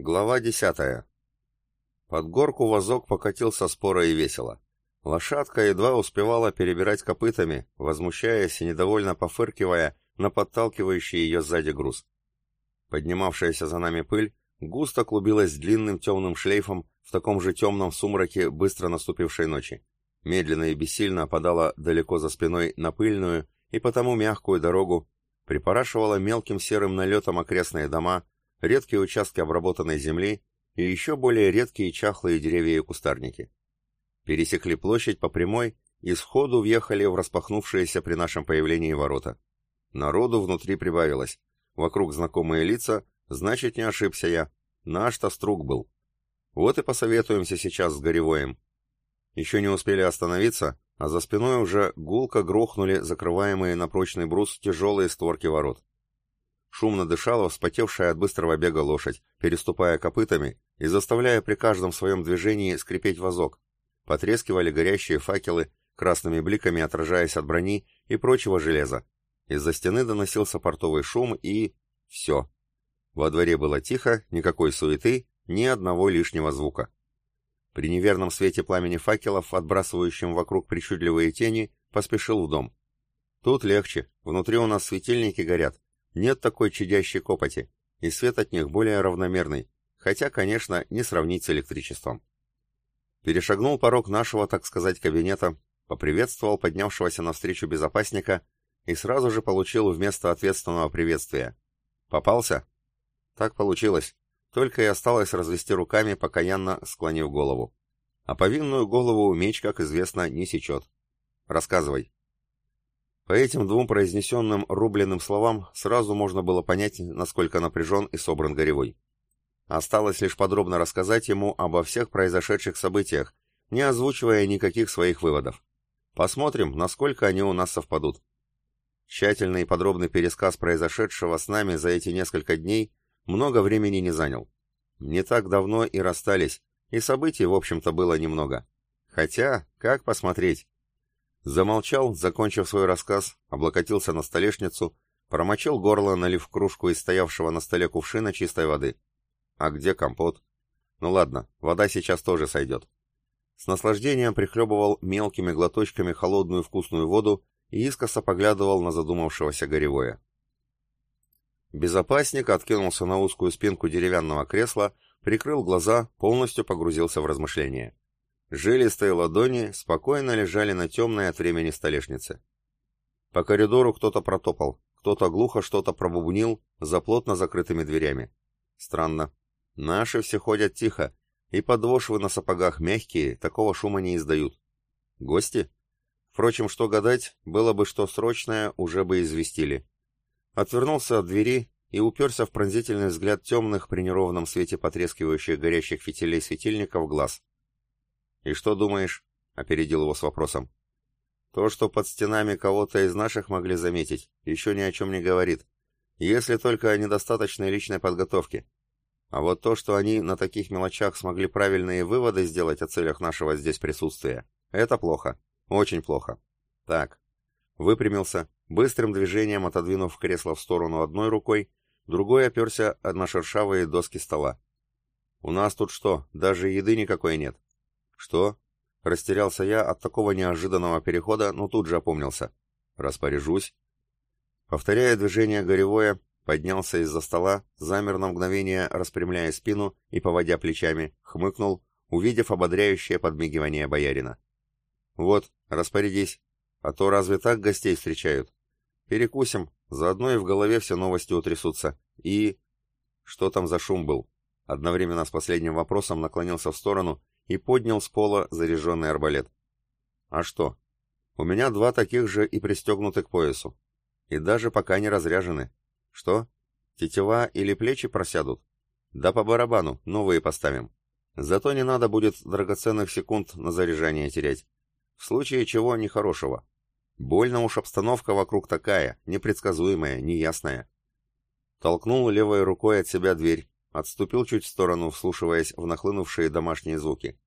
Глава десятая. Под горку вазок покатился споро и весело. Лошадка едва успевала перебирать копытами, возмущаясь и недовольно пофыркивая на подталкивающий ее сзади груз. Поднимавшаяся за нами пыль густо клубилась длинным темным шлейфом в таком же темном сумраке быстро наступившей ночи. Медленно и бессильно опадала далеко за спиной на пыльную и потому мягкую дорогу, припорашивала мелким серым налетом окрестные дома, редкие участки обработанной земли и еще более редкие чахлые деревья и кустарники. Пересекли площадь по прямой и сходу въехали в распахнувшиеся при нашем появлении ворота. Народу внутри прибавилось. Вокруг знакомые лица, значит, не ошибся я. Наш-то струк был. Вот и посоветуемся сейчас с Горевоем. Еще не успели остановиться, а за спиной уже гулко грохнули закрываемые на прочный брус тяжелые створки ворот. Шумно дышала вспотевшая от быстрого бега лошадь, переступая копытами и заставляя при каждом своем движении скрипеть вазок. Потрескивали горящие факелы, красными бликами отражаясь от брони и прочего железа. Из-за стены доносился портовый шум и... все. Во дворе было тихо, никакой суеты, ни одного лишнего звука. При неверном свете пламени факелов, отбрасывающем вокруг причудливые тени, поспешил в дом. Тут легче, внутри у нас светильники горят, нет такой чадящей копоти, и свет от них более равномерный, хотя, конечно, не сравнить с электричеством. Перешагнул порог нашего, так сказать, кабинета, поприветствовал поднявшегося навстречу безопасника и сразу же получил вместо ответственного приветствия. «Попался?» «Так получилось. Только и осталось развести руками, покаянно склонив голову. А повинную голову меч, как известно, не сечет. Рассказывай». По этим двум произнесенным рубленным словам сразу можно было понять, насколько напряжен и собран Горевой. Осталось лишь подробно рассказать ему обо всех произошедших событиях, не озвучивая никаких своих выводов. Посмотрим, насколько они у нас совпадут. Тщательный и подробный пересказ произошедшего с нами за эти несколько дней много времени не занял. Не так давно и расстались, и событий, в общем-то, было немного. Хотя, как посмотреть? Замолчал, закончив свой рассказ, облокотился на столешницу, промочил горло, налив кружку из стоявшего на столе кувшина чистой воды. А где компот? Ну ладно, вода сейчас тоже сойдет. С наслаждением прихлебывал мелкими глоточками холодную вкусную воду и искоса поглядывал на задумавшегося горевое. Безопасник откинулся на узкую спинку деревянного кресла, прикрыл глаза, полностью погрузился в размышления. Жилистые ладони спокойно лежали на темной от времени столешнице. По коридору кто-то протопал, кто-то глухо что-то пробубнил за плотно закрытыми дверями. Странно. Наши все ходят тихо, и подошвы на сапогах мягкие, такого шума не издают. Гости? Впрочем, что гадать, было бы что срочное, уже бы известили. Отвернулся от двери и уперся в пронзительный взгляд темных при неровном свете потрескивающих горящих фитилей светильников глаз. «И что думаешь?» — опередил его с вопросом. «То, что под стенами кого-то из наших могли заметить, еще ни о чем не говорит, если только о недостаточной личной подготовке. А вот то, что они на таких мелочах смогли правильные выводы сделать о целях нашего здесь присутствия, это плохо, очень плохо. Так, выпрямился, быстрым движением отодвинув кресло в сторону одной рукой, другой оперся на шершавые доски стола. «У нас тут что, даже еды никакой нет?» «Что?» Растерялся я от такого неожиданного перехода, но тут же опомнился. «Распоряжусь». Повторяя движение горевое, поднялся из-за стола, замер на мгновение, распрямляя спину и поводя плечами, хмыкнул, увидев ободряющее подмигивание боярина. «Вот, распорядись, а то разве так гостей встречают? Перекусим, заодно и в голове все новости утрясутся. И...» Что там за шум был? Одновременно с последним вопросом наклонился в сторону и поднял с пола заряженный арбалет. А что? У меня два таких же и пристегнуты к поясу. И даже пока не разряжены. Что? Тетива или плечи просядут? Да по барабану, новые поставим. Зато не надо будет драгоценных секунд на заряжание терять. В случае чего нехорошего. Больно уж обстановка вокруг такая, непредсказуемая, неясная. Толкнул левой рукой от себя дверь, Отступил чуть в сторону, вслушиваясь в нахлынувшие домашние звуки.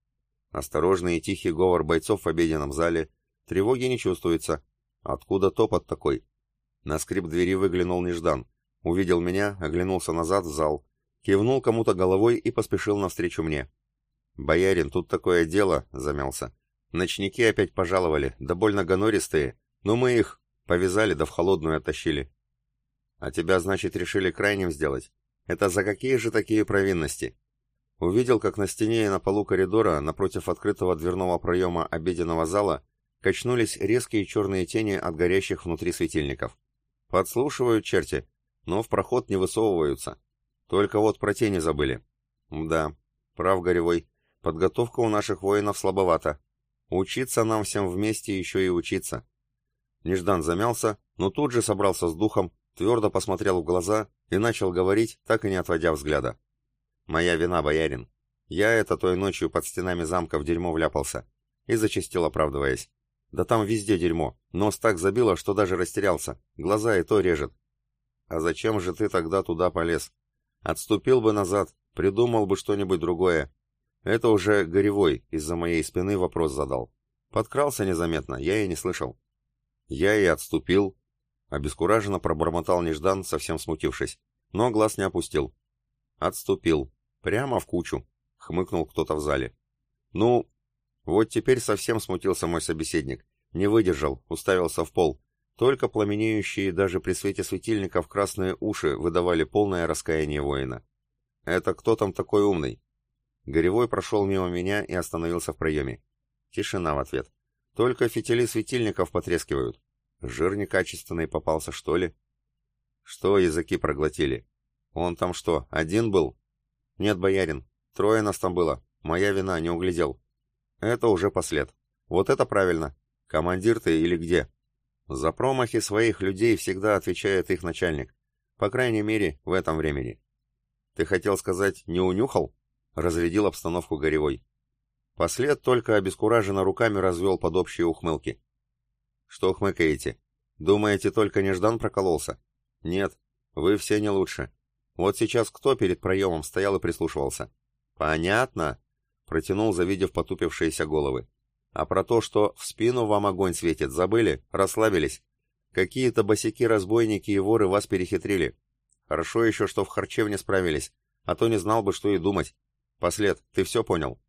Осторожный и тихий говор бойцов в обеденном зале. Тревоги не чувствуется. Откуда топот такой? На скрип двери выглянул Неждан. Увидел меня, оглянулся назад в зал. кивнул кому-то головой и поспешил навстречу мне. «Боярин, тут такое дело», — замялся. «Ночники опять пожаловали, да больно гонористые, но мы их повязали да в холодную оттащили». «А тебя, значит, решили крайним сделать? Это за какие же такие провинности?» Увидел, как на стене и на полу коридора, напротив открытого дверного проема обеденного зала, качнулись резкие черные тени от горящих внутри светильников. Подслушивают черти, но в проход не высовываются. Только вот про тени забыли. Да, прав Горевой, подготовка у наших воинов слабовата. Учиться нам всем вместе еще и учиться. Неждан замялся, но тут же собрался с духом, твердо посмотрел в глаза и начал говорить, так и не отводя взгляда. «Моя вина, боярин. Я это той ночью под стенами замка в дерьмо вляпался». И зачастил, оправдываясь. «Да там везде дерьмо. Нос так забило, что даже растерялся. Глаза и то режет». «А зачем же ты тогда туда полез? Отступил бы назад, придумал бы что-нибудь другое. Это уже Горевой из-за моей спины вопрос задал. Подкрался незаметно, я и не слышал». «Я и отступил», — обескураженно пробормотал Неждан, совсем смутившись, но глаз не опустил. «Отступил», Прямо в кучу, хмыкнул кто-то в зале. Ну, вот теперь совсем смутился мой собеседник. Не выдержал, уставился в пол. Только пламенеющие даже при свете светильников красные уши выдавали полное раскаяние воина. «Это кто там такой умный?» Горевой прошел мимо меня и остановился в проеме. Тишина в ответ. Только фитили светильников потрескивают. Жир некачественный попался, что ли? Что языки проглотили? Он там что, один был? «Нет, боярин, трое нас там было. Моя вина, не углядел». «Это уже послед. Вот это правильно. Командир ты или где?» «За промахи своих людей всегда отвечает их начальник. По крайней мере, в этом времени». «Ты хотел сказать, не унюхал?» — разрядил обстановку Горевой. Послед только обескураженно руками развел под общие ухмылки. «Что хмыкаете? Думаете, только Неждан прокололся?» «Нет, вы все не лучше. Вот сейчас кто перед проемом стоял и прислушивался? Понятно, протянул, завидев потупившиеся головы. А про то, что в спину вам огонь светит, забыли? Расслабились? Какие-то босяки-разбойники и воры вас перехитрили. Хорошо еще, что в харчевне справились, а то не знал бы, что и думать. Послед, ты все понял?»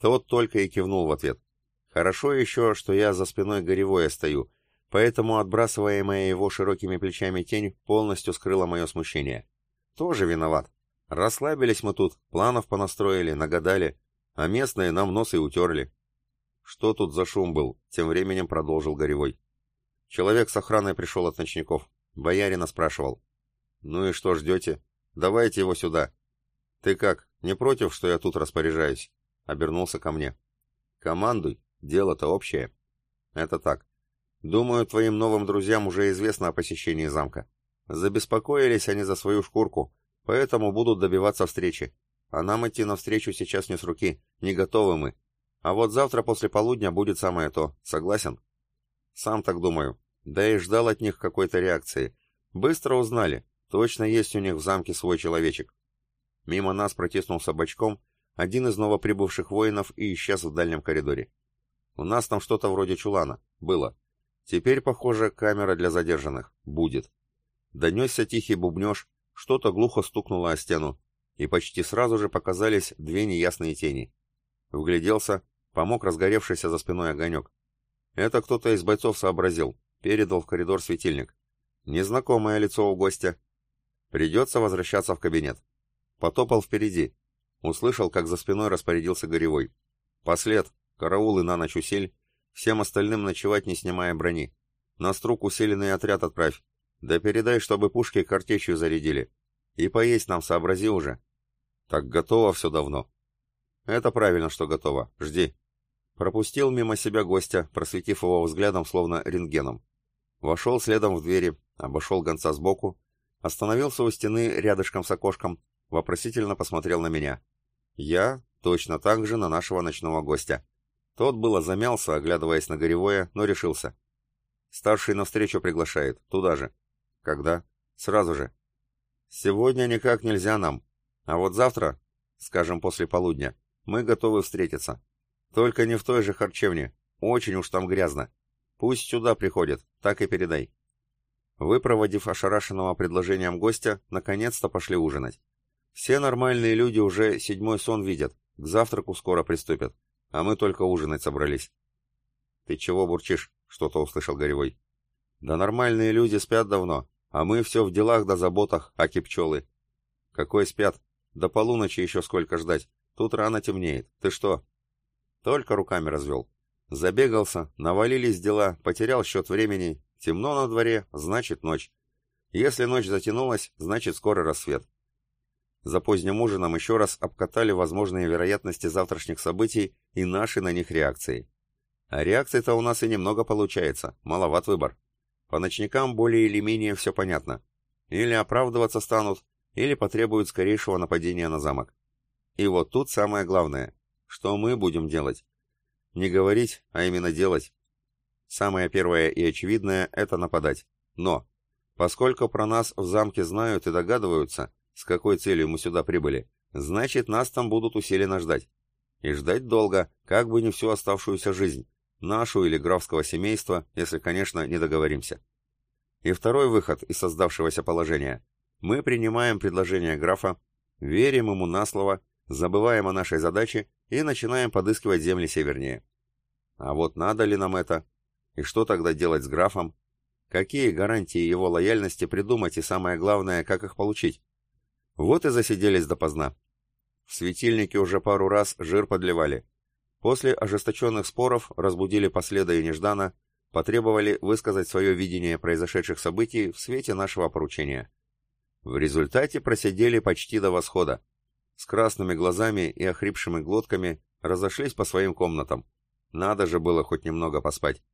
Тот только и кивнул в ответ. «Хорошо еще, что я за спиной горевое стою, поэтому отбрасываемая его широкими плечами тень полностью скрыла мое смущение. Тоже виноват. Расслабились мы тут, планов понастроили, нагадали, а местные нам нос и утерли. Что тут за шум был? Тем временем продолжил Горевой. Человек с охраной пришел от ночников. Боярина спрашивал. Ну и что ждете? Давайте его сюда. Ты как, не против, что я тут распоряжаюсь? Обернулся ко мне. Командуй, дело-то общее. Это так. Думаю, твоим новым друзьям уже известно о посещении замка. Забеспокоились они за свою шкурку, поэтому будут добиваться встречи. А нам идти навстречу сейчас не с руки, не готовы мы. А вот завтра после полудня будет самое то. Согласен? Сам так думаю. Да и ждал от них какой-то реакции. Быстро узнали. Точно есть у них в замке свой человечек. Мимо нас протиснулся бочком один из новоприбывших воинов и исчез в дальнем коридоре. У нас там что-то вроде чулана. Было. Теперь, похоже, камера для задержанных. Будет. Донесся тихий бубнеж, что-то глухо стукнуло о стену, и почти сразу же показались две неясные тени. Вгляделся, помог разгоревшийся за спиной огонек. Это кто-то из бойцов сообразил, передал в коридор светильник. Незнакомое лицо у гостя. Придется возвращаться в кабинет. Потопал впереди. Услышал, как за спиной распорядился Горевой. Послед, караулы на ночь усель, всем остальным ночевать не снимая брони. На струк усиленный отряд отправь, да передай, чтобы пушки картечью зарядили. И поесть нам сообрази уже. Так готово все давно. Это правильно, что готово. Жди. Пропустил мимо себя гостя, просветив его взглядом, словно рентгеном. Вошел следом в двери, обошел гонца сбоку, остановился у стены рядышком с окошком, вопросительно посмотрел на меня. Я точно так же на нашего ночного гостя. Тот было замялся, оглядываясь на Горевое, но решился. Старший навстречу приглашает, туда же. Когда? Сразу же. Сегодня никак нельзя нам. А вот завтра, скажем, после полудня, мы готовы встретиться. Только не в той же харчевне. Очень уж там грязно. Пусть сюда приходят, так и передай. Выпроводив ошарашенного предложением гостя, наконец-то пошли ужинать. Все нормальные люди уже седьмой сон видят, к завтраку скоро приступят, а мы только ужинать собрались. Ты чего бурчишь? Что-то услышал Горевой. Да нормальные люди спят давно, а мы все в делах да заботах, аки пчелы. Какой спят? До полуночи еще сколько ждать. Тут рано темнеет. Ты что? Только руками развел. Забегался, навалились дела, потерял счет времени. Темно на дворе, значит ночь. Если ночь затянулась, значит скоро рассвет. За поздним ужином еще раз обкатали возможные вероятности завтрашних событий и наши на них реакции. А реакций-то у нас и немного получается, маловат выбор. По ночникам более или менее все понятно. Или оправдываться станут, или потребуют скорейшего нападения на замок. И вот тут самое главное. Что мы будем делать? Не говорить, а именно делать. Самое первое и очевидное – это нападать. Но, поскольку про нас в замке знают и догадываются, с какой целью мы сюда прибыли, значит, нас там будут усиленно ждать. И ждать долго, как бы не всю оставшуюся жизнь, нашу или графского семейства, если, конечно, не договоримся. И второй выход из создавшегося положения. Мы принимаем предложение графа, верим ему на слово, забываем о нашей задаче и начинаем подыскивать земли севернее. А вот надо ли нам это? И что тогда делать с графом? Какие гарантии его лояльности придумать и самое главное, как их получить? Вот и засиделись допоздна. В светильнике уже пару раз жир подливали. После ожесточенных споров разбудили последа и неждана, потребовали высказать свое видение произошедших событий в свете нашего поручения. В результате просидели почти до восхода. С красными глазами и охрипшими глотками разошлись по своим комнатам. Надо же было хоть немного поспать.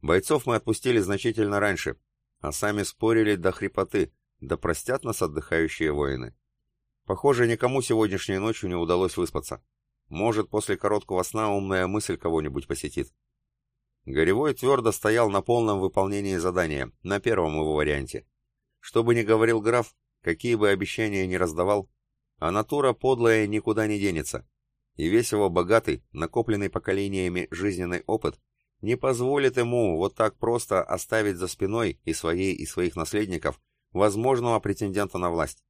Бойцов мы отпустили значительно раньше, а сами спорили до хрипоты, да простят нас отдыхающие воины. Похоже, никому сегодняшней ночью не удалось выспаться. Может, после короткого сна умная мысль кого-нибудь посетит. Горевой твердо стоял на полном выполнении задания, на первом его варианте. Что бы ни говорил граф, какие бы обещания ни раздавал, а натура подлая никуда не денется. И весь его богатый, накопленный поколениями жизненный опыт не позволит ему вот так просто оставить за спиной и своей, и своих наследников возможного претендента на власть.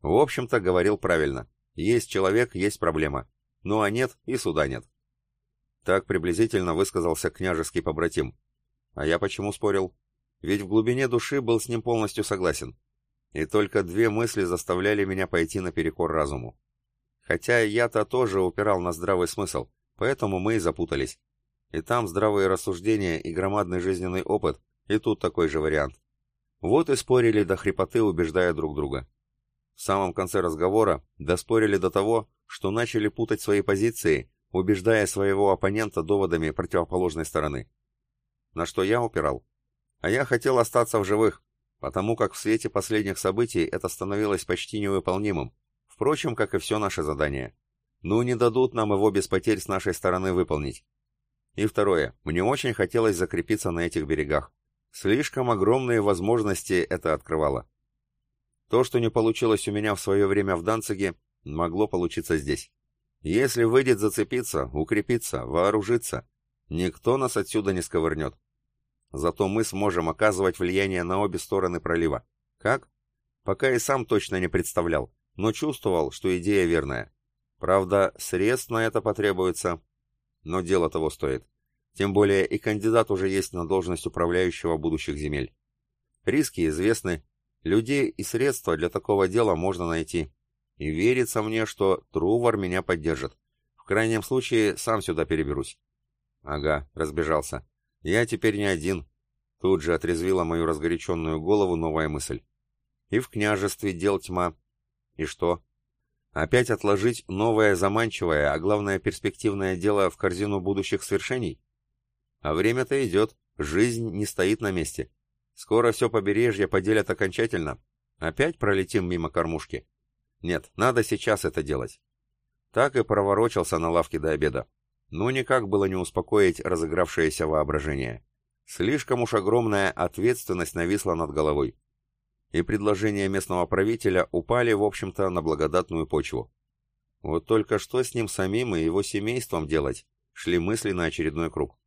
В общем-то, говорил правильно. Есть человек, есть проблема. Ну а нет, и суда нет. Так приблизительно высказался княжеский побратим. А я почему спорил? Ведь в глубине души был с ним полностью согласен. И только две мысли заставляли меня пойти наперекор разуму. Хотя я-то тоже упирал на здравый смысл, поэтому мы и запутались. И там здравые рассуждения и громадный жизненный опыт, и тут такой же вариант. Вот и спорили до хрипоты, убеждая друг друга. В самом конце разговора доспорили до того, что начали путать свои позиции, убеждая своего оппонента доводами противоположной стороны. На что я упирал. А я хотел остаться в живых, потому как в свете последних событий это становилось почти невыполнимым, впрочем, как и все наше задание. Ну, не дадут нам его без потерь с нашей стороны выполнить. И второе, мне очень хотелось закрепиться на этих берегах. Слишком огромные возможности это открывало. То, что не получилось у меня в свое время в Данциге, могло получиться здесь. Если выйдет зацепиться, укрепиться, вооружиться, никто нас отсюда не сковырнет. Зато мы сможем оказывать влияние на обе стороны пролива. Как? Пока и сам точно не представлял, но чувствовал, что идея верная. Правда, средств на это потребуется, но дело того стоит. Тем более и кандидат уже есть на должность управляющего будущих земель. Риски известны, людей и средства для такого дела можно найти. И верится мне, что Трувор меня поддержит. В крайнем случае, сам сюда переберусь. Ага, разбежался. Я теперь не один. Тут же отрезвила мою разгоряченную голову новая мысль. И в княжестве дел тьма. И что? Опять отложить новое заманчивое, а главное перспективное дело в корзину будущих свершений? А время-то идет, жизнь не стоит на месте. Скоро все побережье поделят окончательно. Опять пролетим мимо кормушки? Нет, надо сейчас это делать. Так и проворочился на лавке до обеда. Но никак было не успокоить разыгравшееся воображение. Слишком уж огромная ответственность нависла над головой. И предложения местного правителя упали, в общем-то, на благодатную почву. Вот только что с ним самим и его семейством делать, шли мысли на очередной круг.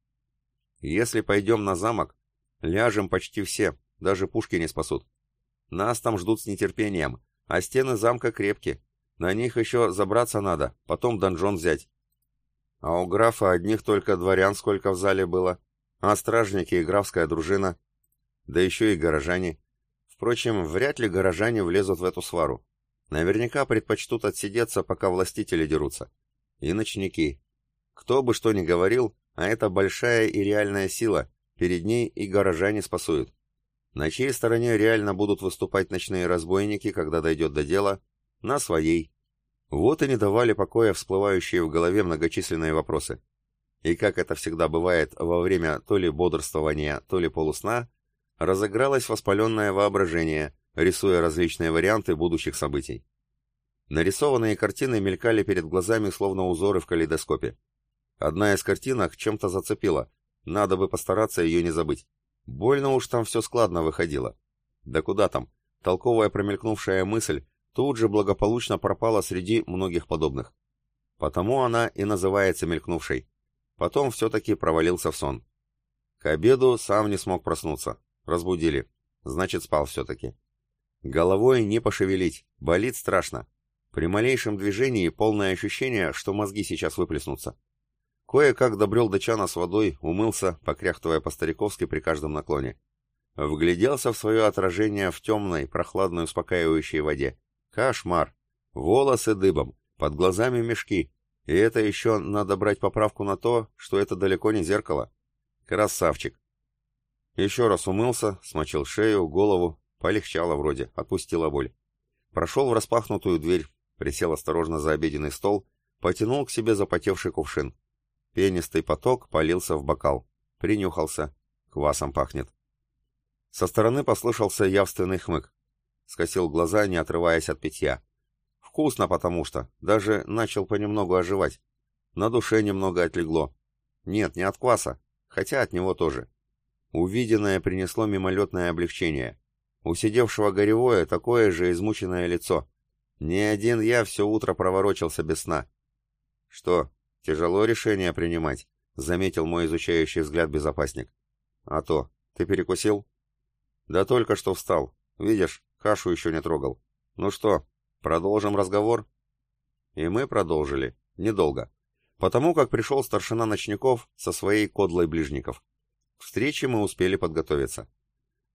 Если пойдем на замок, ляжем почти все, даже пушки не спасут. Нас там ждут с нетерпением, а стены замка крепки, На них еще забраться надо, потом донжон взять. А у графа одних только дворян сколько в зале было, а стражники и графская дружина, да еще и горожане. Впрочем, вряд ли горожане влезут в эту свару. Наверняка предпочтут отсидеться, пока властители дерутся. И ночники. Кто бы что ни говорил, а это большая и реальная сила, перед ней и горожане спасуют. На чьей стороне реально будут выступать ночные разбойники, когда дойдет до дела? На своей. Вот и не давали покоя всплывающие в голове многочисленные вопросы. И как это всегда бывает во время то ли бодрствования, то ли полусна, разыгралось воспаленное воображение, рисуя различные варианты будущих событий. Нарисованные картины мелькали перед глазами, словно узоры в калейдоскопе. Одна из картинок чем-то зацепила, надо бы постараться ее не забыть. Больно уж там все складно выходило. Да куда там, толковая промелькнувшая мысль тут же благополучно пропала среди многих подобных. Потому она и называется мелькнувшей. Потом все-таки провалился в сон. К обеду сам не смог проснуться. Разбудили. Значит, спал все-таки. Головой не пошевелить, болит страшно. При малейшем движении полное ощущение, что мозги сейчас выплеснутся. Кое-как добрел до чана с водой, умылся, покряхтывая по-стариковски при каждом наклоне. Вгляделся в свое отражение в темной, прохладной, успокаивающей воде. Кошмар! Волосы дыбом, под глазами мешки. И это еще надо брать поправку на то, что это далеко не зеркало. Красавчик! Еще раз умылся, смочил шею, голову, полегчало вроде, отпустила боль. Прошел в распахнутую дверь, присел осторожно за обеденный стол, потянул к себе запотевший кувшин. Пенистый поток полился в бокал. Принюхался. Квасом пахнет. Со стороны послышался явственный хмык. Скосил глаза, не отрываясь от питья. Вкусно потому что. Даже начал понемногу оживать. На душе немного отлегло. Нет, не от кваса. Хотя от него тоже. Увиденное принесло мимолетное облегчение. У сидевшего горевое такое же измученное лицо. Ни один я все утро проворочился без сна. Что, «Тяжело решение принимать», — заметил мой изучающий взгляд безопасник. «А то, ты перекусил?» «Да только что встал. Видишь, кашу еще не трогал. Ну что, продолжим разговор?» И мы продолжили. Недолго. Потому как пришел старшина ночников со своей кодлой ближников. К встрече мы успели подготовиться.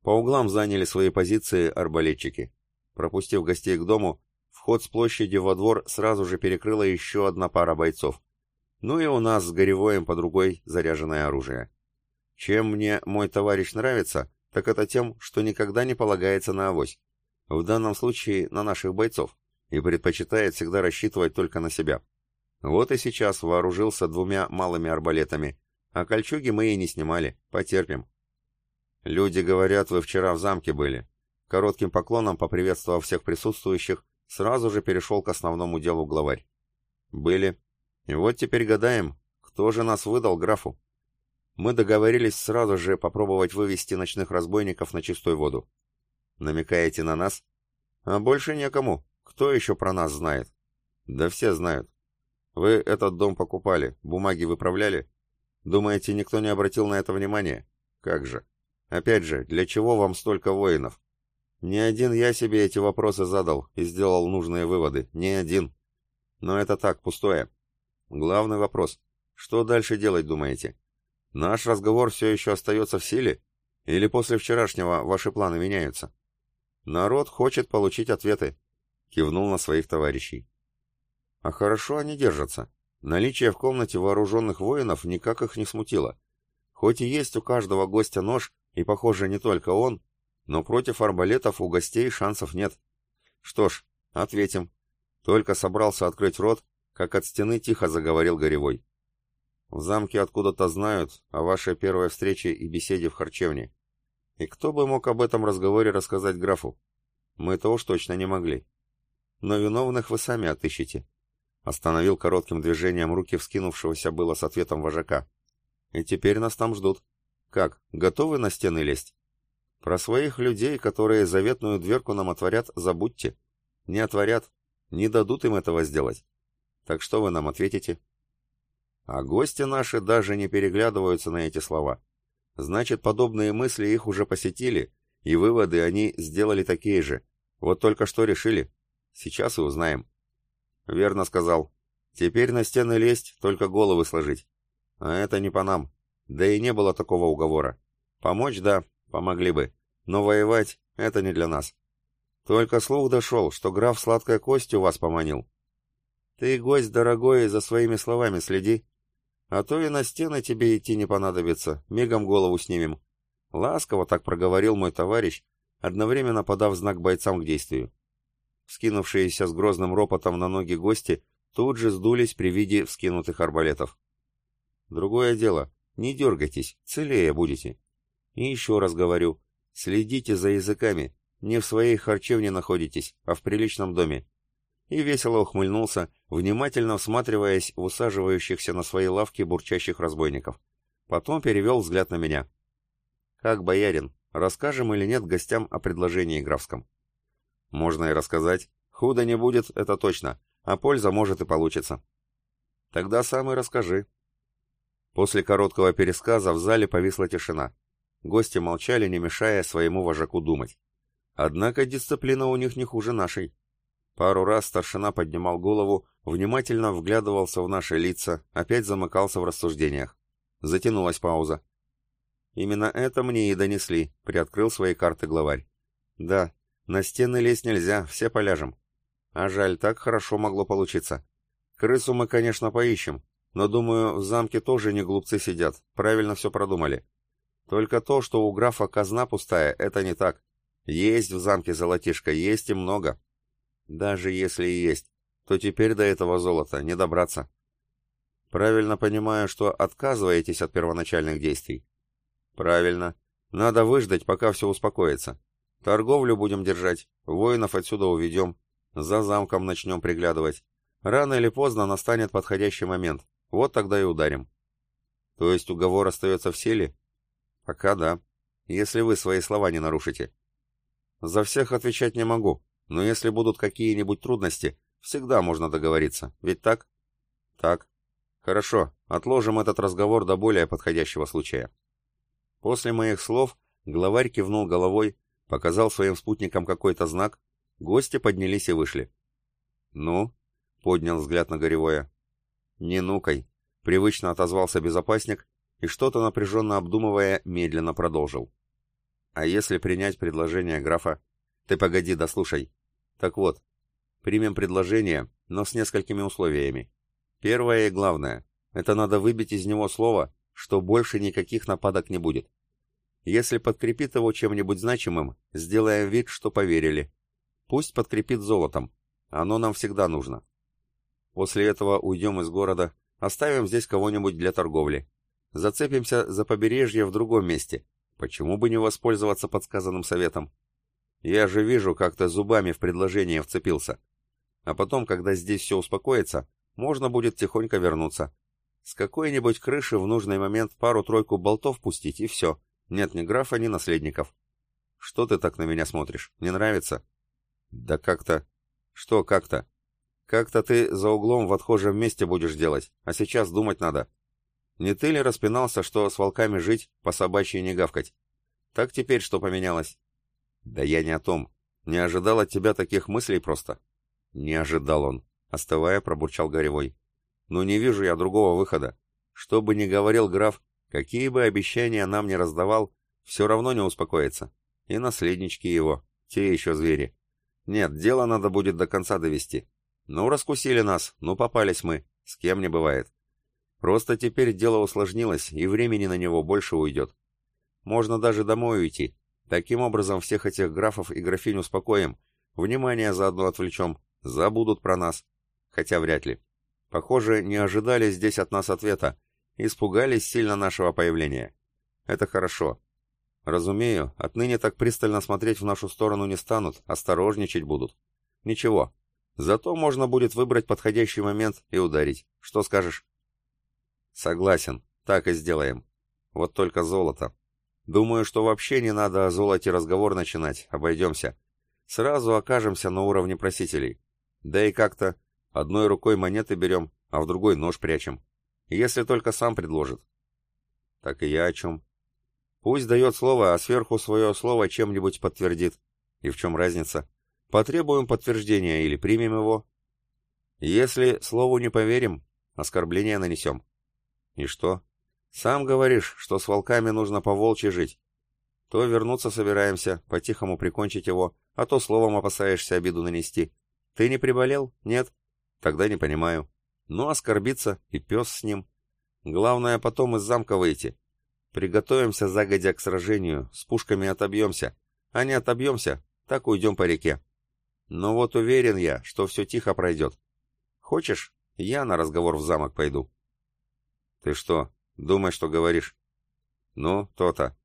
По углам заняли свои позиции арбалетчики. Пропустив гостей к дому, вход с площади во двор сразу же перекрыла еще одна пара бойцов. Ну и у нас с Горевоем по другой заряженное оружие. Чем мне мой товарищ нравится, так это тем, что никогда не полагается на авось. В данном случае на наших бойцов, и предпочитает всегда рассчитывать только на себя. Вот и сейчас вооружился двумя малыми арбалетами, а кольчуги мы и не снимали, потерпим. Люди говорят, вы вчера в замке были. Коротким поклоном, поприветствовав всех присутствующих, сразу же перешел к основному делу главарь. Были, и вот теперь гадаем, кто же нас выдал графу. Мы договорились сразу же попробовать вывести ночных разбойников на чистую воду. Намекаете на нас? А больше некому. Кто еще про нас знает? Да все знают. Вы этот дом покупали, бумаги выправляли? Думаете, никто не обратил на это внимания? Как же? Опять же, для чего вам столько воинов? Ни один я себе эти вопросы задал и сделал нужные выводы. Ни один. Но это так, пустое. Главный вопрос. Что дальше делать, думаете? Наш разговор все еще остается в силе? Или после вчерашнего ваши планы меняются? Народ хочет получить ответы. Кивнул на своих товарищей. А хорошо они держатся. Наличие в комнате вооруженных воинов никак их не смутило. Хоть и есть у каждого гостя нож, и, похоже, не только он, но против арбалетов у гостей шансов нет. Что ж, ответим. Только собрался открыть рот, как от стены тихо заговорил Горевой. В замке откуда-то знают о вашей первой встрече и беседе в харчевне. И кто бы мог об этом разговоре рассказать графу? Мы-то уж точно не могли. Но виновных вы сами отыщете. Остановил коротким движением руки вскинувшегося было с ответом вожака. И теперь нас там ждут. Как, готовы на стены лезть? Про своих людей, которые заветную дверку нам отворят, забудьте. Не отворят, не дадут им этого сделать. Так что вы нам ответите? А гости наши даже не переглядываются на эти слова. Значит, подобные мысли их уже посетили, и выводы они сделали такие же. Вот только что решили. Сейчас и узнаем. Верно сказал. Теперь на стены лезть, только головы сложить. А это не по нам. Да и не было такого уговора. Помочь, да, помогли бы. Но воевать — это не для нас. Только слух дошел, что граф сладкой костью вас поманил. Ты, гость дорогой, за своими словами следи. А то и на стены тебе идти не понадобится, мигом голову снимем. Ласково так проговорил мой товарищ, одновременно подав знак бойцам к действию. Скинувшиеся с грозным ропотом на ноги гости тут же сдулись при виде вскинутых арбалетов. Другое дело, не дергайтесь, целее будете. И еще раз говорю, следите за языками, не в своей харчевне находитесь, а в приличном доме. И весело ухмыльнулся, внимательно всматриваясь в усаживающихся на своей лавке бурчащих разбойников. Потом перевел взгляд на меня. «Как боярин, расскажем или нет гостям о предложении графском?» «Можно и рассказать. Худо не будет, это точно, а польза может и получится». «Тогда сам и расскажи». После короткого пересказа в зале повисла тишина. Гости молчали, не мешая своему вожаку думать. Однако дисциплина у них не хуже нашей. Пару раз старшина поднимал голову, внимательно вглядывался в наши лица, опять замыкался в рассуждениях. Затянулась пауза. Именно это мне и донесли, приоткрыл свои карты главарь. Да, на стены лезть нельзя, все поляжем. А жаль, так хорошо могло получиться. Крысу мы, конечно, поищем, но, думаю, в замке тоже не глупцы сидят, правильно все продумали. Только то, что у графа казна пустая, это не так. Есть в замке золотишко, есть и много. Даже если и есть, то теперь до этого золота не добраться. Правильно понимаю, что отказываетесь от первоначальных действий? Правильно. Надо выждать, пока все успокоится. Торговлю будем держать, воинов отсюда уведем, за замком начнем приглядывать. Рано или поздно настанет подходящий момент. Вот тогда и ударим. То есть уговор остается в силе? Пока да. Если вы свои слова не нарушите. За всех отвечать не могу, но если будут какие-нибудь трудности, всегда можно договориться. Ведь так? Так. Хорошо, отложим этот разговор до более подходящего случая. После моих слов главарь кивнул головой, показал своим спутникам какой-то знак, гости поднялись и вышли. «Ну?» — поднял взгляд на Горевое. «Не нукай», — привычно отозвался безопасник и, что-то напряженно обдумывая, медленно продолжил. А если принять предложение графа? Ты погоди, дослушай. Так вот, примем предложение, но с несколькими условиями. Первое и главное, это надо выбить из него слово, что больше никаких нападок не будет. Если подкрепит его чем-нибудь значимым, сделаем вид, что поверили. Пусть подкрепит золотом. Оно нам всегда нужно. После этого уйдем из города, оставим здесь кого-нибудь для торговли. Зацепимся за побережье в другом месте, Почему бы не воспользоваться подсказанным советом? Я же вижу, как ты зубами в предложение вцепился. А потом, когда здесь все успокоится, можно будет тихонько вернуться. С какой-нибудь крыши в нужный момент пару-тройку болтов пустить, и все. Нет ни графа, ни наследников. Что ты так на меня смотришь? Не нравится? Да как-то... Что как-то? Как-то ты за углом в отхожем месте будешь делать, а сейчас думать надо. Не ты ли распинался, что с волками жить, по собачьи не гавкать? Так теперь что поменялось? Да я не о том. Не ожидал от тебя таких мыслей просто. Не ожидал он, остывая, пробурчал Горевой. Но не вижу я другого выхода. Что бы ни говорил граф, какие бы обещания нам не раздавал, все равно не успокоится. И наследнички его, те еще звери. Нет, дело надо будет до конца довести. Ну, раскусили нас, ну, попались мы. С кем не бывает. Просто теперь дело усложнилось, и времени на него больше уйдет. Можно даже домой уйти. Таким образом всех этих графов и графинь успокоим, внимание заодно отвлечем, забудут про нас. Хотя вряд ли. Похоже, не ожидали здесь от нас ответа, испугались сильно нашего появления. Это хорошо. Разумею, отныне так пристально смотреть в нашу сторону не станут, осторожничать будут. Ничего. Зато можно будет выбрать подходящий момент и ударить. Что скажешь? Согласен, так и сделаем. Вот только золото. Думаю, что вообще не надо о золоте разговор начинать, обойдемся. Сразу окажемся на уровне просителей. Да и как-то одной рукой монеты берем, а в другой нож прячем. Если только сам предложит. Так и я о чем. Пусть дает слово, а сверху свое слово чем-нибудь подтвердит. И в чем разница? Потребуем подтверждения или примем его? Если слову не поверим, оскорбление нанесем. И что? Сам говоришь, что с волками нужно по волчьи жить. То вернуться собираемся, по-тихому прикончить его, а то словом опасаешься обиду нанести. Ты не приболел? Нет? Тогда не понимаю. Ну, оскорбиться и пес с ним. Главное потом из замка выйти. Приготовимся загодя к сражению, с пушками отобьемся. А не отобьемся, так уйдем по реке. Но вот уверен я, что все тихо пройдет. Хочешь, я на разговор в замок пойду. Ты что, Думай, что говоришь. Ну, то-то.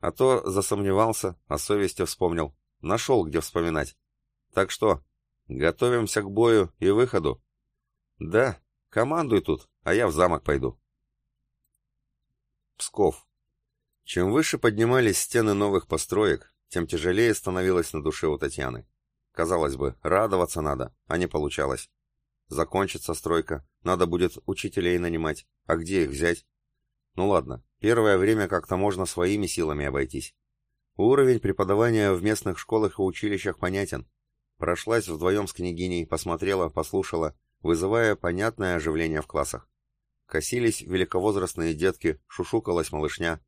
А то засомневался, о совести вспомнил. Нашел, где вспоминать. Так что, готовимся к бою и выходу? Да, командуй тут, а я в замок пойду. Псков. Чем выше поднимались стены новых построек, тем тяжелее становилось на душе у Татьяны. Казалось бы, радоваться надо, а не получалось. Закончится стройка, надо будет учителей нанимать, а где их взять? Ну ладно, первое время как-то можно своими силами обойтись. Уровень преподавания в местных школах и училищах понятен. Прошлась вдвоем с княгиней, посмотрела, послушала, вызывая понятное оживление в классах. Косились великовозрастные детки, шушукалась малышня.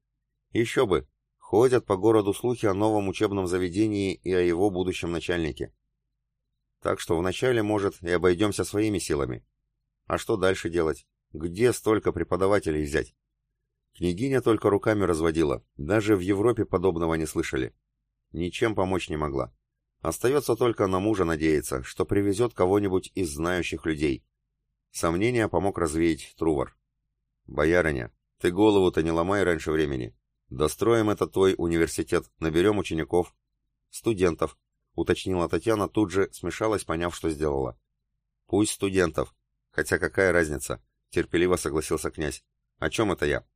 Еще бы, ходят по городу слухи о новом учебном заведении и о его будущем начальнике. Так что вначале, может, и обойдемся своими силами. А что дальше делать? Где столько преподавателей взять? Княгиня только руками разводила, даже в Европе подобного не слышали. Ничем помочь не могла. Остается только на мужа надеяться, что привезет кого-нибудь из знающих людей. Сомнения помог развеять Трувор. «Боярыня, ты голову-то не ломай раньше времени. Достроим этот твой университет, наберем учеников». «Студентов», — уточнила Татьяна, тут же смешалась, поняв, что сделала. «Пусть студентов. Хотя какая разница?» — терпеливо согласился князь. «О чем это я?»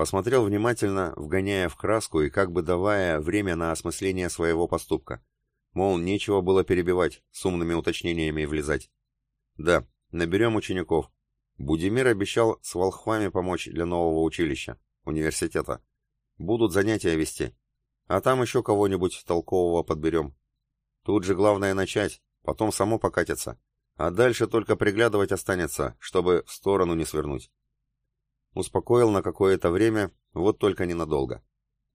Посмотрел внимательно, вгоняя в краску и как бы давая время на осмысление своего поступка. Мол, нечего было перебивать, с умными уточнениями влезать. Да, наберем учеников. Будимир обещал с волхвами помочь для нового училища, университета. Будут занятия вести. А там еще кого-нибудь толкового подберем. Тут же главное начать, потом само покатится. А дальше только приглядывать останется, чтобы в сторону не свернуть. Успокоил на какое-то время, вот только ненадолго.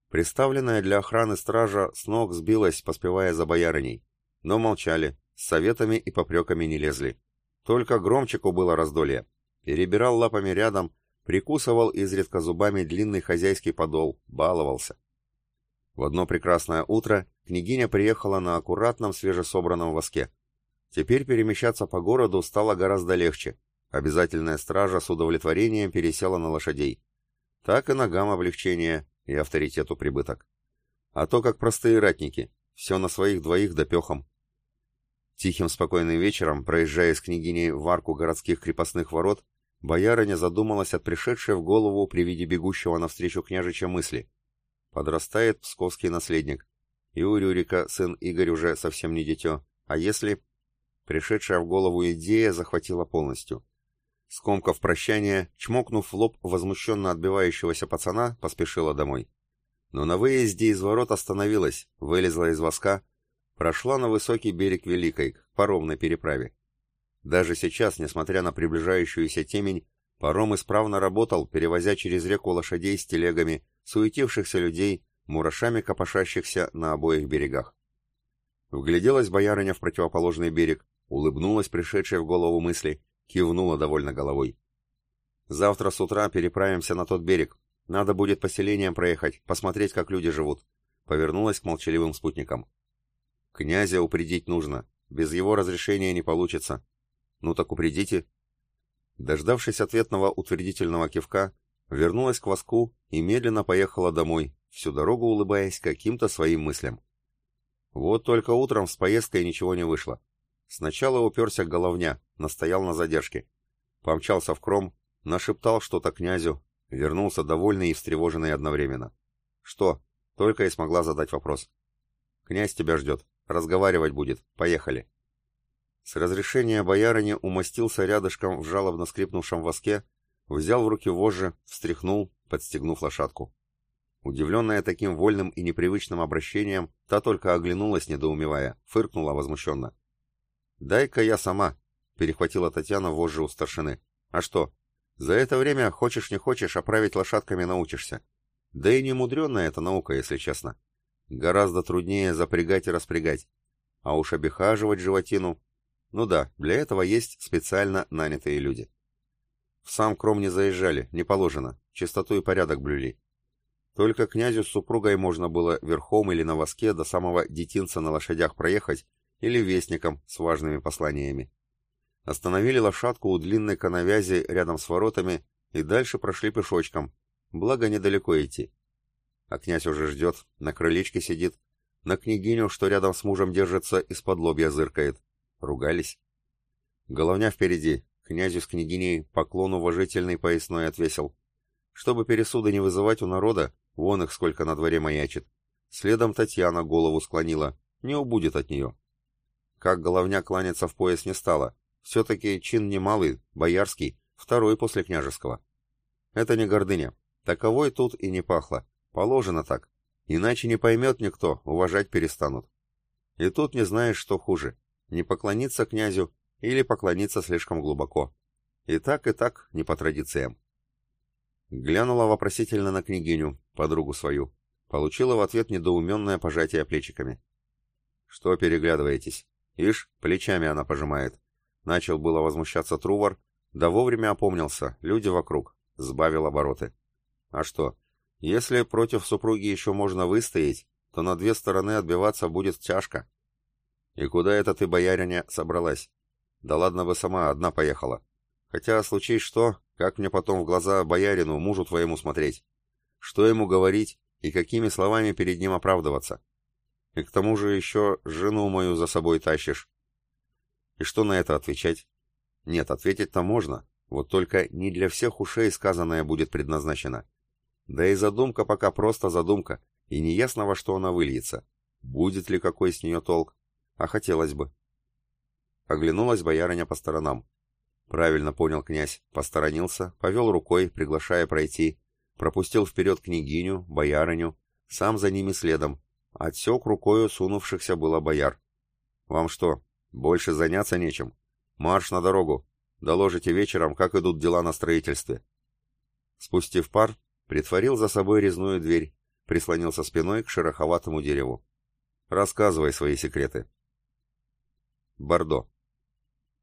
Представленная для охраны стража с ног сбилась, поспевая за боярыней. Но молчали, с советами и попреками не лезли. Только громчику было раздолье. Перебирал лапами рядом, прикусывал изредка зубами длинный хозяйский подол, баловался. В одно прекрасное утро княгиня приехала на аккуратном свежесобранном воске. Теперь перемещаться по городу стало гораздо легче, Обязательная стража с удовлетворением пересела на лошадей. Так и ногам облегчение, и авторитету прибыток. А то как простые ратники, все на своих двоих допехом. Тихим спокойным вечером, проезжая с княгиней в арку городских крепостных ворот, боярыня задумалась от пришедшей в голову при виде бегущего навстречу княжича мысли. Подрастает псковский наследник. И у Рюрика сын Игорь уже совсем не дитё. А если... Пришедшая в голову идея захватила полностью. Скомкав прощание, чмокнув лоб возмущенно отбивающегося пацана, поспешила домой. Но на выезде из ворот остановилась, вылезла из воска, прошла на высокий берег Великой, к паромной переправе. Даже сейчас, несмотря на приближающуюся темень, паром исправно работал, перевозя через реку лошадей с телегами, суетившихся людей, мурашами копошащихся на обоих берегах. Вгляделась боярыня в противоположный берег, улыбнулась пришедшей в голову мысли — Кивнула довольно головой. «Завтра с утра переправимся на тот берег. Надо будет поселением проехать, посмотреть, как люди живут». Повернулась к молчаливым спутникам. «Князя упредить нужно. Без его разрешения не получится. Ну так упредите». Дождавшись ответного утвердительного кивка, вернулась к воску и медленно поехала домой, всю дорогу улыбаясь каким-то своим мыслям. Вот только утром с поездкой ничего не вышло. Сначала уперся головня, настоял на задержке. Помчался в кром, нашептал что-то князю, вернулся довольный и встревоженный одновременно. «Что?» — только и смогла задать вопрос. «Князь тебя ждет. Разговаривать будет. Поехали». С разрешения боярыни умостился рядышком в жалобно скрипнувшем воске, взял в руки вожжи, встряхнул, подстегнув лошадку. Удивленная таким вольным и непривычным обращением, та только оглянулась, недоумевая, фыркнула возмущенно. «Дай-ка я сама», — перехватила Татьяна вожжи у старшины. «А что? За это время, хочешь не хочешь, оправить лошадками научишься. Да и не мудренная эта наука, если честно. Гораздо труднее запрягать и распрягать. А уж обихаживать животину... Ну да, для этого есть специально нанятые люди. В сам кром не заезжали, не положено, чистоту и порядок блюли. Только князю с супругой можно было верхом или на воске до самого детинца на лошадях проехать, или вестником с важными посланиями. Остановили лошадку у длинной коновязи рядом с воротами и дальше прошли пешочком, благо недалеко идти. А князь уже ждет, на крылечке сидит, на княгиню, что рядом с мужем держится, из-под лобья зыркает. Ругались. Головня впереди, князю с княгиней поклон уважительный поясной отвесил. Чтобы пересуды не вызывать у народа, вон их сколько на дворе маячит. Следом Татьяна голову склонила, не убудет от нее. Как головня кланяться в пояс не стала, все-таки чин немалый, боярский, второй после княжеского. Это не гордыня, таковой тут и не пахло, положено так, иначе не поймет никто, уважать перестанут. И тут не знаешь, что хуже, не поклониться князю или поклониться слишком глубоко. И так, и так, не по традициям. Глянула вопросительно на княгиню, подругу свою. Получила в ответ недоуменное пожатие плечиками. «Что переглядываетесь? Ишь, плечами она пожимает». Начал было возмущаться Трувор, да вовремя опомнился, люди вокруг, сбавил обороты. «А что, если против супруги еще можно выстоять, то на две стороны отбиваться будет тяжко». «И куда это ты, бояриня, собралась?» Да ладно бы сама одна поехала. Хотя, случись что, как мне потом в глаза боярину, мужу твоему смотреть? Что ему говорить и какими словами перед ним оправдываться? И к тому же еще жену мою за собой тащишь. И что на это отвечать? Нет, ответить-то можно, вот только не для всех ушей сказанное будет предназначено. Да и задумка пока просто задумка, и неясно во что она выльется. Будет ли какой с нее толк? А хотелось бы. Оглянулась боярыня по сторонам. Правильно понял князь, посторонился, повел рукой, приглашая пройти, пропустил вперед княгиню, боярыню, сам за ними следом, отсек рукою сунувшихся было бояр. «Вам что, больше заняться нечем? Марш на дорогу! Доложите вечером, как идут дела на строительстве». Спустив пар, притворил за собой резную дверь, прислонился спиной к шероховатому дереву. «Рассказывай свои секреты». Бордо.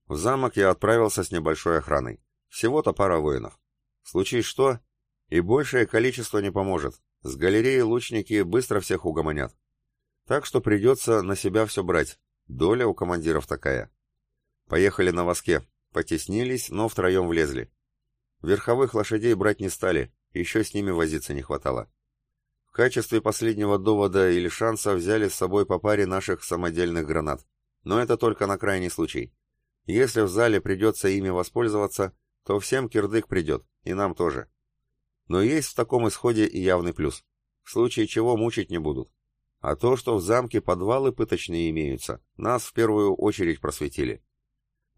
В замок я отправился с небольшой охраной. Всего-то пара воинов. Случись что, и большее количество не поможет. С галереи лучники быстро всех угомонят. Так что придется на себя все брать. Доля у командиров такая. Поехали на воске. Потеснились, но втроем влезли. Верховых лошадей брать не стали, еще с ними возиться не хватало. В качестве последнего довода или шанса взяли с собой по паре наших самодельных гранат. Но это только на крайний случай. Если в зале придется ими воспользоваться, то всем кирдык придет, и нам тоже. Но есть в таком исходе и явный плюс. В случае чего мучить не будут. А то, что в замке подвалы пыточные имеются, нас в первую очередь просветили.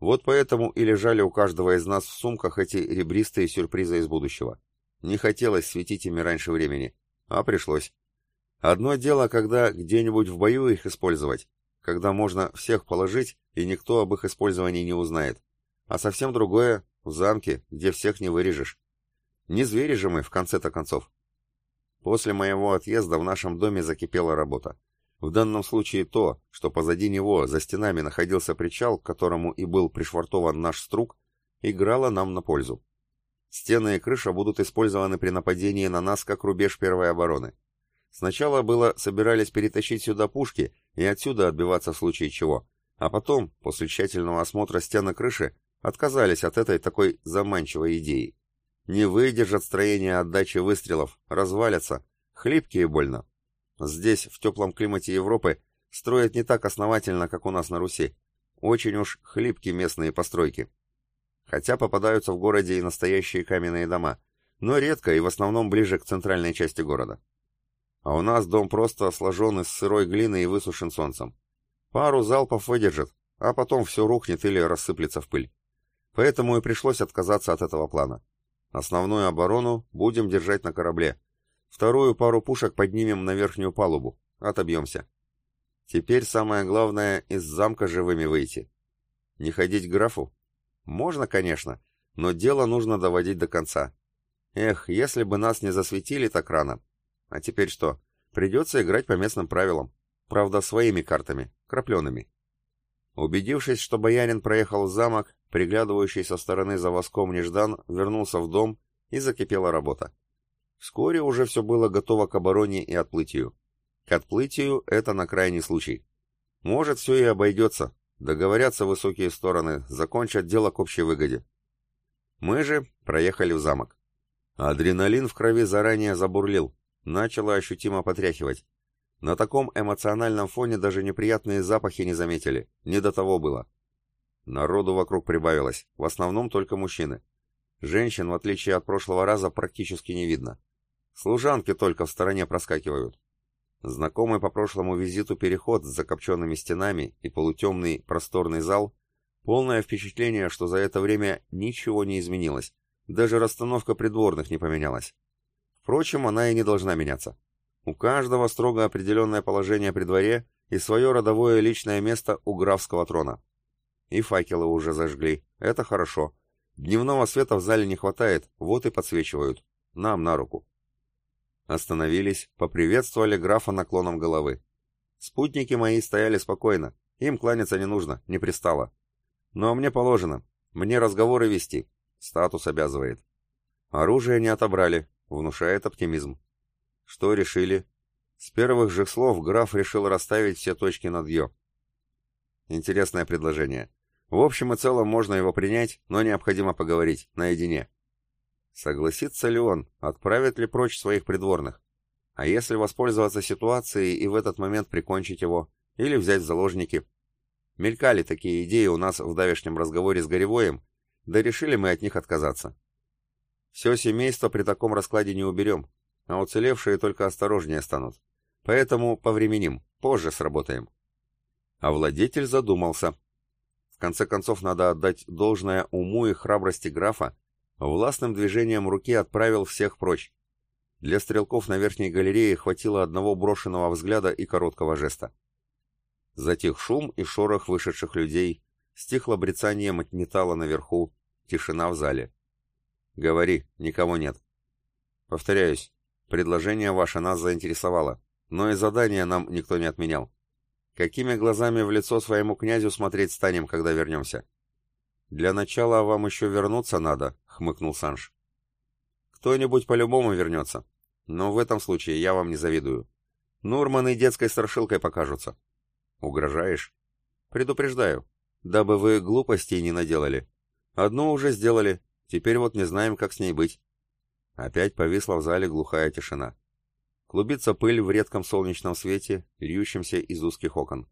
Вот поэтому и лежали у каждого из нас в сумках эти ребристые сюрпризы из будущего. Не хотелось светить ими раньше времени, а пришлось. Одно дело, когда где-нибудь в бою их использовать, когда можно всех положить, и никто об их использовании не узнает. А совсем другое — в замке, где всех не вырежешь. Не звери же мы, в конце-то концов. После моего отъезда в нашем доме закипела работа. В данном случае то, что позади него, за стенами, находился причал, к которому и был пришвартован наш струк, играло нам на пользу. Стены и крыша будут использованы при нападении на нас как рубеж первой обороны. Сначала было собирались перетащить сюда пушки и отсюда отбиваться в случае чего, а потом, после тщательного осмотра стены крыши, отказались от этой такой заманчивой идеи. Не выдержат строения отдачи выстрелов, развалятся, хлипкие больно. Здесь, в теплом климате Европы, строят не так основательно, как у нас на Руси. Очень уж хлипкие местные постройки. Хотя попадаются в городе и настоящие каменные дома, но редко и в основном ближе к центральной части города. А у нас дом просто сложен из сырой глины и высушен солнцем. Пару залпов выдержит, а потом все рухнет или рассыплется в пыль. Поэтому и пришлось отказаться от этого плана. Основную оборону будем держать на корабле. Вторую пару пушек поднимем на верхнюю палубу. Отобьемся. Теперь самое главное из замка живыми выйти. Не ходить к графу, Можно, конечно, но дело нужно доводить до конца. Эх, если бы нас не засветили так рано. А теперь что? Придется играть по местным правилам. Правда, своими картами, крапленными. Убедившись, что боярин проехал в замок, приглядывающий со стороны за воском Неждан вернулся в дом и закипела работа. Вскоре уже все было готово к обороне и отплытию. К отплытию это на крайний случай. Может, все и обойдется. Договорятся высокие стороны, закончат дело к общей выгоде. Мы же проехали в замок. Адреналин в крови заранее забурлил, начало ощутимо потряхивать. На таком эмоциональном фоне даже неприятные запахи не заметили, не до того было. Народу вокруг прибавилось, в основном только мужчины. Женщин, в отличие от прошлого раза, практически не видно. Служанки только в стороне проскакивают. Знакомый по прошлому визиту переход с закопченными стенами и полутемный просторный зал — полное впечатление, что за это время ничего не изменилось, даже расстановка придворных не поменялась. Впрочем, она и не должна меняться. У каждого строго определенное положение при дворе и свое родовое личное место у графского трона. И факелы уже зажгли, это хорошо. Дневного света в зале не хватает, вот и подсвечивают. Нам на руку. Остановились, поприветствовали графа наклоном головы. Спутники мои стояли спокойно, им кланяться не нужно, не пристало. Но мне положено, мне разговоры вести, статус обязывает. Оружие не отобрали, внушает оптимизм. Что решили? С первых же слов граф решил расставить все точки над «ё». Интересное предложение. В общем и целом можно его принять, но необходимо поговорить, наедине. Согласится ли он, отправит ли прочь своих придворных? А если воспользоваться ситуацией и в этот момент прикончить его? Или взять в заложники? Мелькали такие идеи у нас в давешнем разговоре с Горевоем, да решили мы от них отказаться. Все семейство при таком раскладе не уберем, а уцелевшие только осторожнее станут. Поэтому повременим, позже сработаем. А владетель задумался. В конце концов, надо отдать должное уму и храбрости графа, Властным движением руки отправил всех прочь. Для стрелков на верхней галерее хватило одного брошенного взгляда и короткого жеста. Затих шум и шорох вышедших людей, стихло брецание металла наверху, тишина в зале. «Говори, никого нет». «Повторяюсь, предложение ваше нас заинтересовало, но и задание нам никто не отменял. Какими глазами в лицо своему князю смотреть станем, когда вернемся?» «Для начала вам еще вернуться надо», — хмыкнул Санж. «Кто-нибудь по-любому вернется. Но в этом случае я вам не завидую. Нурманы детской страшилкой покажутся». «Угрожаешь?» «Предупреждаю, дабы вы глупостей не наделали. Одну уже сделали, теперь вот не знаем, как с ней быть». Опять повисла в зале глухая тишина. Клубится пыль в редком солнечном свете, льющемся из узких окон.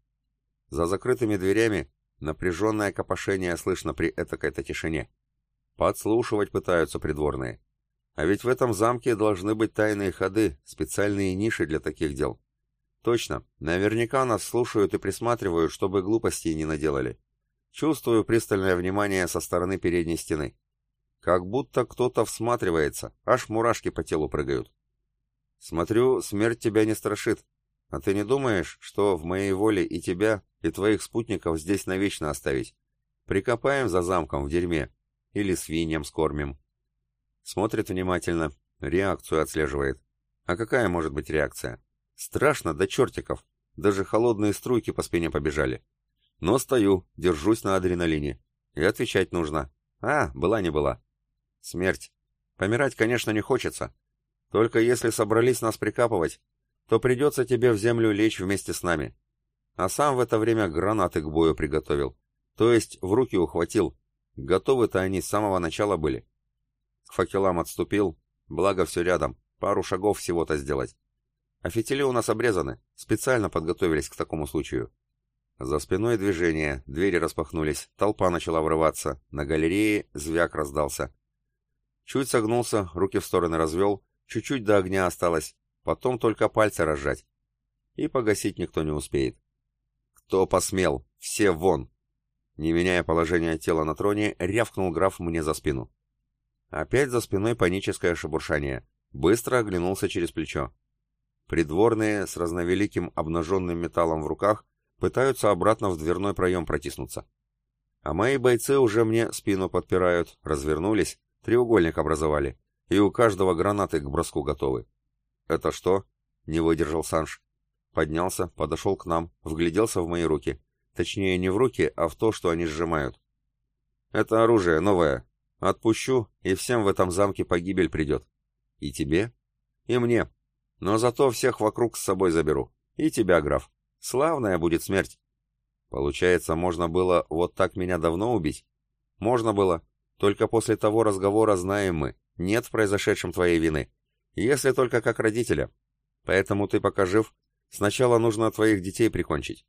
За закрытыми дверями Напряженное копошение слышно при этакой-то тишине. Подслушивать пытаются придворные. А ведь в этом замке должны быть тайные ходы, специальные ниши для таких дел. Точно, наверняка нас слушают и присматривают, чтобы глупостей не наделали. Чувствую пристальное внимание со стороны передней стены. Как будто кто-то всматривается, аж мурашки по телу прыгают. Смотрю, смерть тебя не страшит. А ты не думаешь, что в моей воле и тебя, и твоих спутников здесь навечно оставить. Прикопаем за замком в дерьме. Или свиньям скормим. Смотрит внимательно, реакцию отслеживает. А какая может быть реакция? Страшно до чертиков. Даже холодные струйки по спине побежали. Но стою, держусь на адреналине. И отвечать нужно. А, была не была. Смерть. Помирать, конечно, не хочется. Только если собрались нас прикапывать, то придется тебе в землю лечь вместе с нами а сам в это время гранаты к бою приготовил. То есть в руки ухватил. Готовы-то они с самого начала были. К факелам отступил, благо все рядом, пару шагов всего-то сделать. А фитили у нас обрезаны, специально подготовились к такому случаю. За спиной движение, двери распахнулись, толпа начала врываться, на галерее звяк раздался. Чуть согнулся, руки в стороны развел, чуть-чуть до огня осталось, потом только пальцы разжать. И погасить никто не успеет. «Кто посмел? Все вон!» Не меняя положение тела на троне, рявкнул граф мне за спину. Опять за спиной паническое шебуршание. Быстро оглянулся через плечо. Придворные с разновеликим обнаженным металлом в руках пытаются обратно в дверной проем протиснуться. А мои бойцы уже мне спину подпирают, развернулись, треугольник образовали, и у каждого гранаты к броску готовы. «Это что?» — не выдержал Санж. Поднялся, подошел к нам, вгляделся в мои руки. Точнее, не в руки, а в то, что они сжимают. «Это оружие новое. Отпущу, и всем в этом замке погибель придет. И тебе, и мне. Но зато всех вокруг с собой заберу. И тебя, граф. Славная будет смерть. Получается, можно было вот так меня давно убить? Можно было. Только после того разговора знаем мы. Нет в произошедшем твоей вины. Если только как родителя. Поэтому ты пока жив. Сначала нужно твоих детей прикончить.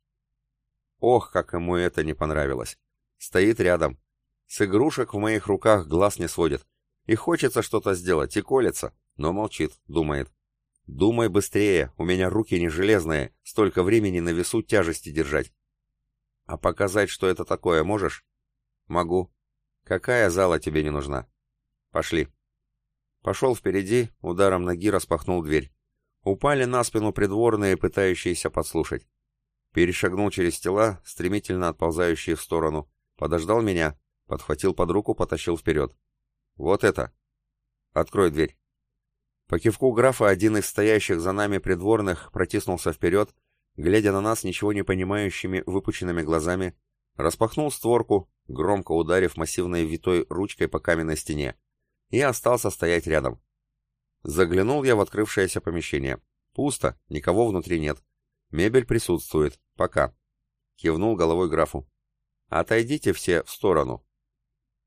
Ох, как ему это не понравилось. Стоит рядом. С игрушек в моих руках глаз не сводит. И хочется что-то сделать, и колется, но молчит, думает. Думай быстрее, у меня руки не железные, столько времени на весу тяжести держать. А показать, что это такое, можешь? Могу. Какая зала тебе не нужна? Пошли. Пошел впереди, ударом ноги распахнул дверь. Упали на спину придворные, пытающиеся подслушать. Перешагнул через тела, стремительно отползающие в сторону. Подождал меня, подхватил под руку, потащил вперед. Вот это. Открой дверь. По кивку графа один из стоящих за нами придворных протиснулся вперед, глядя на нас ничего не понимающими выпученными глазами, распахнул створку, громко ударив массивной витой ручкой по каменной стене, и остался стоять рядом. Заглянул я в открывшееся помещение. Пусто, никого внутри нет. Мебель присутствует, пока. Кивнул головой графу. «Отойдите все в сторону».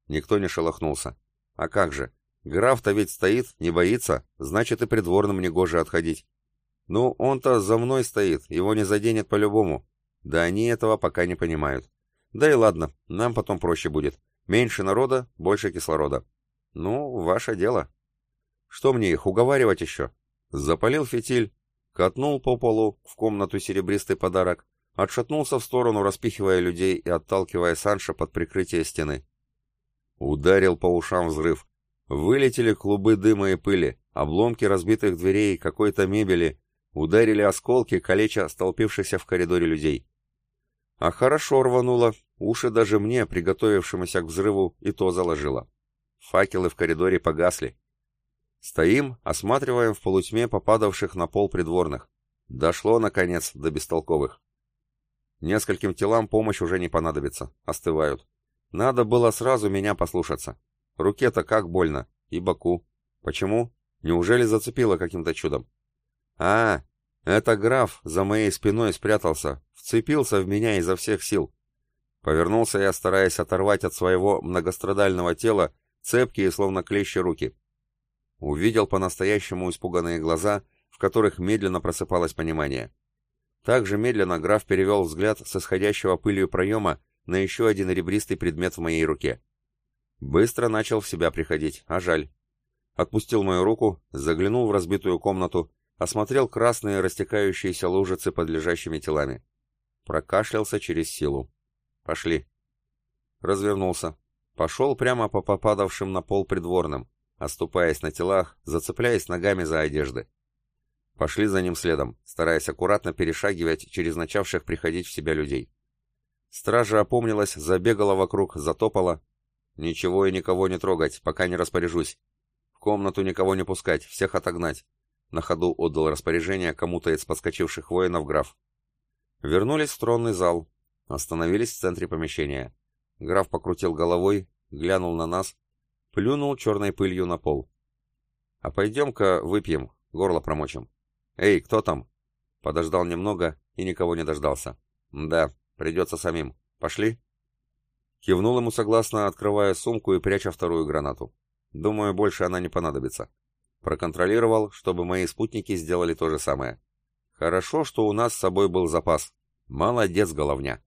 Никто не шелохнулся. «А как же? Граф-то ведь стоит, не боится, значит и придворным негоже отходить. Ну, он-то за мной стоит, его не заденет по-любому. Да они этого пока не понимают. Да и ладно, нам потом проще будет. Меньше народа, больше кислорода. Ну, ваше дело. Что мне их уговаривать еще? Запалил фитиль, катнул по полу в комнату серебристый подарок, отшатнулся в сторону, распихивая людей и отталкивая Санша под прикрытие стены. Ударил по ушам взрыв. Вылетели клубы дыма и пыли, обломки разбитых дверей, какой-то мебели, ударили осколки, калеча столпившихся в коридоре людей. А хорошо рвануло, уши даже мне, приготовившемуся к взрыву, и то заложило. Факелы в коридоре погасли. Стоим, осматриваем в полутьме попадавших на пол придворных. Дошло, наконец, до бестолковых. Нескольким телам помощь уже не понадобится, остывают. Надо было сразу меня послушаться. Руке-то как больно. И боку. Почему? Неужели зацепило каким-то чудом? А, это граф за моей спиной спрятался, вцепился в меня изо всех сил. Повернулся я, стараясь оторвать от своего многострадального тела цепкие, словно клещи руки. Увидел по-настоящему испуганные глаза, в которых медленно просыпалось понимание. Также медленно граф перевел взгляд с исходящего пылью проема на еще один ребристый предмет в моей руке. Быстро начал в себя приходить, а жаль. Отпустил мою руку, заглянул в разбитую комнату, осмотрел красные растекающиеся лужицы под лежащими телами. Прокашлялся через силу. Пошли. Развернулся. Пошел прямо по попадавшим на пол придворным, оступаясь на телах, зацепляясь ногами за одежды. Пошли за ним следом, стараясь аккуратно перешагивать через начавших приходить в себя людей. Стража опомнилась, забегала вокруг, затопала, «Ничего и никого не трогать, пока не распоряжусь. В комнату никого не пускать, всех отогнать». На ходу отдал распоряжение кому-то из подскочивших воинов граф. Вернулись в тронный зал. Остановились в центре помещения. Граф покрутил головой, глянул на нас, плюнул черной пылью на пол. «А пойдем-ка выпьем, горло промочим». «Эй, кто там?» Подождал немного и никого не дождался. «Да, придется самим. Пошли?» Кивнул ему согласно, открывая сумку и пряча вторую гранату. Думаю, больше она не понадобится. Проконтролировал, чтобы мои спутники сделали то же самое. Хорошо, что у нас с собой был запас. Молодец, головня.